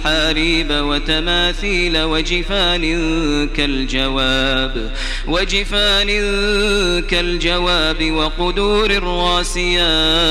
ومحاريب وتماثيل وجفان كالجواب وجفان كالجواب وقدور رَاسِيَاتٍ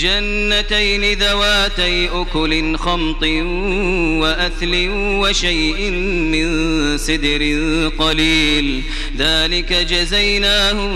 جنتين ذواتي أكل خمط وأثل وشيء من سدر قليل ذلك جزيناهم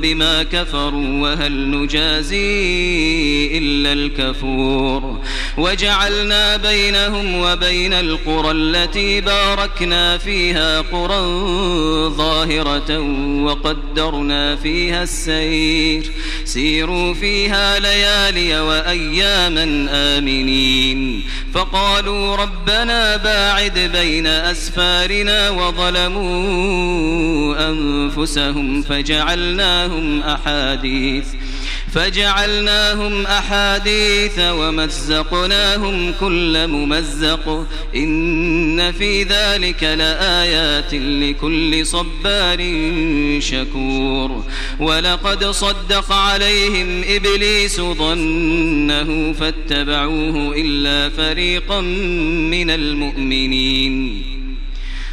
بما كفروا وهل نجازي إلا الكفور. وجعلنا بينهم وبين القرى التي باركنا فيها قرى ظاهرة وقدرنا فيها السير. سيروا فيها ليالي وأياما آمنين. فقالوا ربنا باعد بين أسفارنا وظلمون أنفسهم فجعلناهم أحاديث فجعلناهم أحاديث ومزقناهم كل ممزق إن في ذلك لآيات لكل صبار شكور ولقد صدق عليهم إبليس ظنه فاتبعوه إلا فريقا من المؤمنين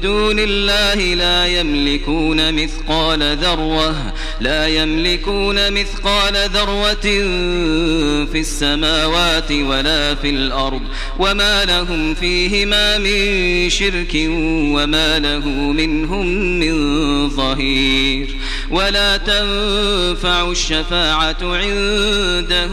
دون الله لا يملكون مثقال ذروة لا يملكون مثقال ذروة في السماوات ولا في الأرض. وما لهم فيهما من شرك وما له منهم من ظهير. ولا تنفع الشفاعة عنده